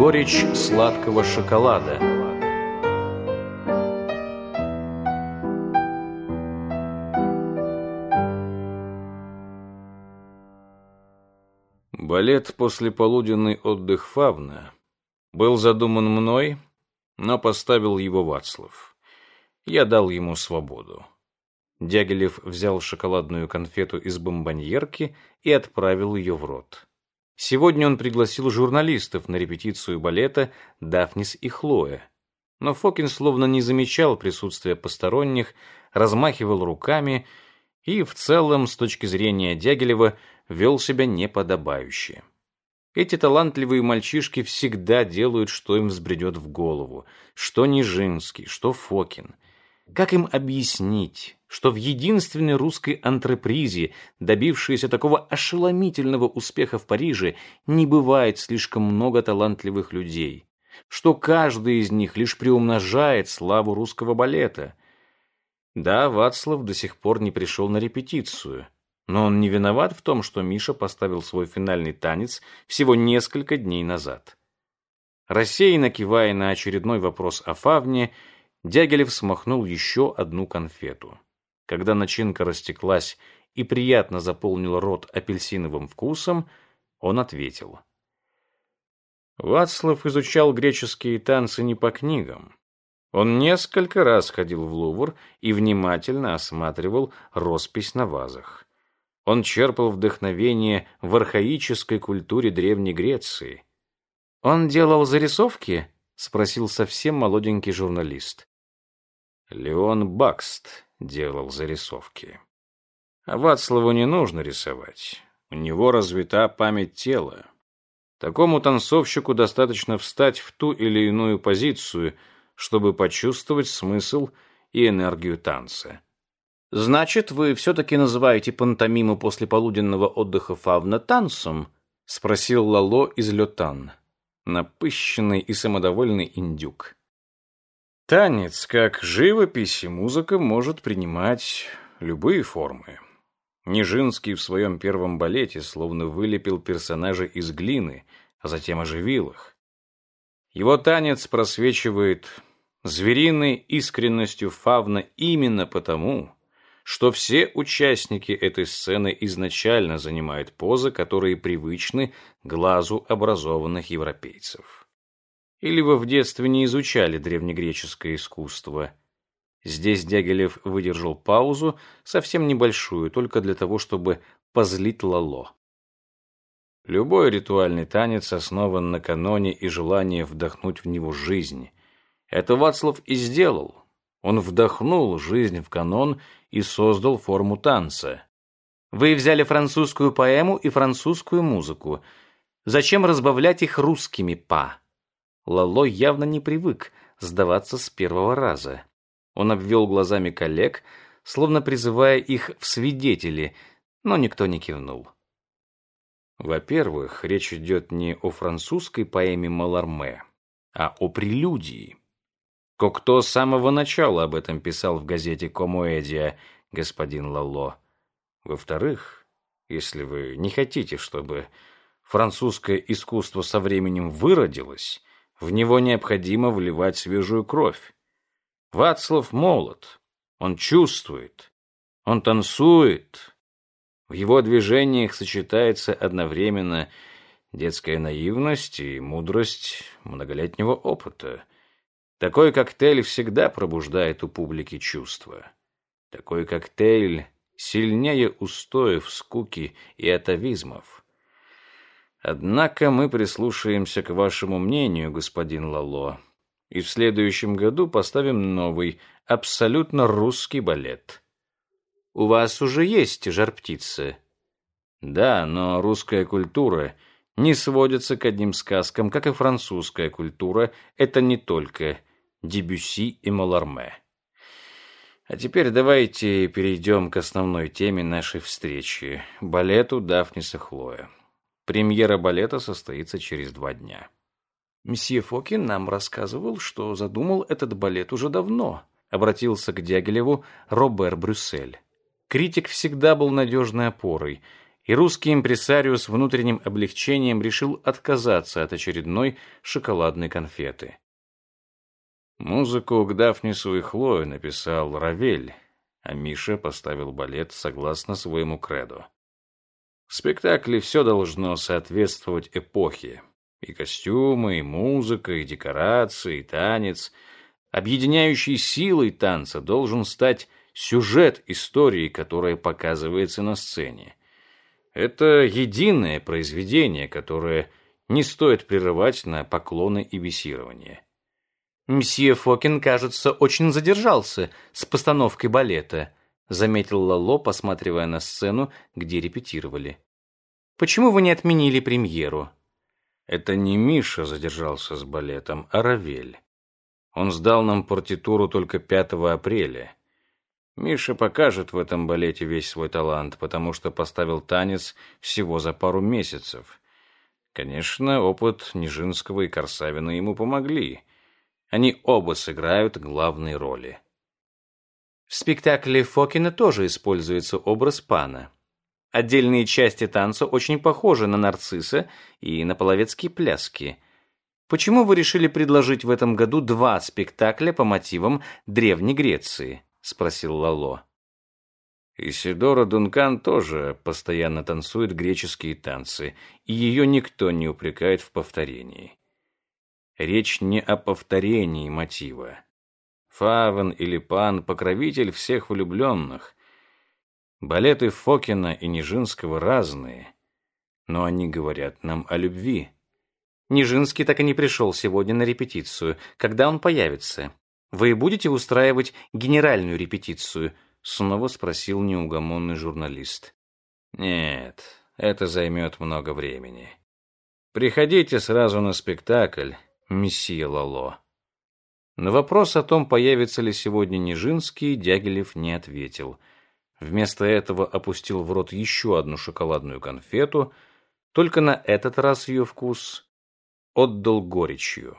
горечь сладкого шоколада. Балет «Послеполуденный отдых Фавна» был задуман мной, но поставил его Вацлав. Я дал ему свободу. Дягилев взял шоколадную конфету из бомбоньерки и отправил ее в рот. Сегодня он пригласил журналистов на репетицию балета «Дафнис и Хлоя». Но Фокин словно не замечал присутствия посторонних, размахивал руками и, в целом, с точки зрения Дягилева, вел себя неподобающе. Эти талантливые мальчишки всегда делают, что им взбредет в голову, что Нижинский, что Фокин. Как им объяснить, что в единственной русской антрепризе, добившейся такого ошеломительного успеха в Париже, не бывает слишком много талантливых людей, что каждый из них лишь приумножает славу русского балета? Да, Вацлав до сих пор не пришел на репетицию, но он не виноват в том, что Миша поставил свой финальный танец всего несколько дней назад. Рассеянно кивая на очередной вопрос о Фавне, Дягилев смахнул еще одну конфету. Когда начинка растеклась и приятно заполнила рот апельсиновым вкусом, он ответил. Вацлав изучал греческие танцы не по книгам. Он несколько раз ходил в Лувр и внимательно осматривал роспись на вазах. Он черпал вдохновение в архаической культуре Древней Греции. «Он делал зарисовки?» — спросил совсем молоденький журналист. Леон Бакст делал зарисовки. А Вацлаву не нужно рисовать. У него развита память тела. Такому танцовщику достаточно встать в ту или иную позицию, чтобы почувствовать смысл и энергию танца. «Значит, вы все-таки называете пантомиму после полуденного отдыха фавна танцем?» — спросил Лало из Летан, напыщенный и самодовольный индюк. Танец, как живопись и музыка, может принимать любые формы. Нижинский в своем первом балете словно вылепил персонажей из глины, а затем оживил их. Его танец просвечивает звериной искренностью фавна именно потому, что все участники этой сцены изначально занимают позы, которые привычны глазу образованных европейцев. Или вы в детстве не изучали древнегреческое искусство? Здесь Дягилев выдержал паузу, совсем небольшую, только для того, чтобы позлить Лало. Любой ритуальный танец основан на каноне и желании вдохнуть в него жизнь. Это Вацлав и сделал. Он вдохнул жизнь в канон и создал форму танца. Вы взяли французскую поэму и французскую музыку. Зачем разбавлять их русскими па? Лало явно не привык сдаваться с первого раза. Он обвел глазами коллег, словно призывая их в свидетели, но никто не кивнул. Во-первых, речь идет не о французской поэме Маларме, а о прелюдии. Кокто с самого начала об этом писал в газете «Комуэдия», господин Лало. Во-вторых, если вы не хотите, чтобы французское искусство со временем выродилось, в него необходимо вливать свежую кровь. Вацлав молод. Он чувствует. Он танцует. В его движениях сочетается одновременно детская наивность и мудрость многолетнего опыта. Такой коктейль всегда пробуждает у публики чувства. Такой коктейль сильнее устоев, скуки и атовизмов. Однако мы прислушаемся к вашему мнению, господин Лало, и в следующем году поставим новый, абсолютно русский балет. У вас уже есть жар-птицы? Да, но русская культура не сводится к одним сказкам, как и французская культура. Это не только Дебюсси и Маларме. А теперь давайте перейдем к основной теме нашей встречи – балету Дафниса Хлоя. Премьера балета состоится через два дня. Месье Фокин нам рассказывал, что задумал этот балет уже давно, обратился к Дягилеву Робер Брюссель. Критик всегда был надежной опорой, и русский импресарио с внутренним облегчением решил отказаться от очередной шоколадной конфеты. Музыку к Дафнису и Хлое написал Равель, а Миша поставил балет согласно своему креду. В спектакле все должно соответствовать эпохе. И костюмы, и музыка, и декорации, и танец. Объединяющей силой танца должен стать сюжет истории, которая показывается на сцене. Это единое произведение, которое не стоит прерывать на поклоны и бесирование. «Мсье Фокин, кажется, очень задержался с постановкой балета», заметил Лало, посматривая на сцену, где репетировали. «Почему вы не отменили премьеру?» Это не Миша задержался с балетом, а Равель. Он сдал нам партитуру только 5 апреля. Миша покажет в этом балете весь свой талант, потому что поставил танец всего за пару месяцев. Конечно, опыт Нижинского и Корсавина ему помогли. Они оба сыграют главные роли. В спектакле Фокина тоже используется образ пана. Отдельные части танца очень похожи на нарцисса и на половецкие пляски. Почему вы решили предложить в этом году два спектакля по мотивам Древней Греции? спросил Лало. Исидора Дункан тоже постоянно танцует греческие танцы, и ее никто не упрекает в повторении. Речь не о повторении мотива. Фавен или Пан — покровитель всех влюбленных. Балеты Фокина и Нижинского разные, но они говорят нам о любви. Нижинский так и не пришел сегодня на репетицию. Когда он появится? Вы будете устраивать генеральную репетицию? Снова спросил неугомонный журналист. Нет, это займет много времени. Приходите сразу на спектакль, месье Лало. На вопрос о том, появится ли сегодня Нижинский, Дягилев не ответил. Вместо этого опустил в рот еще одну шоколадную конфету, только на этот раз ее вкус отдал горечью.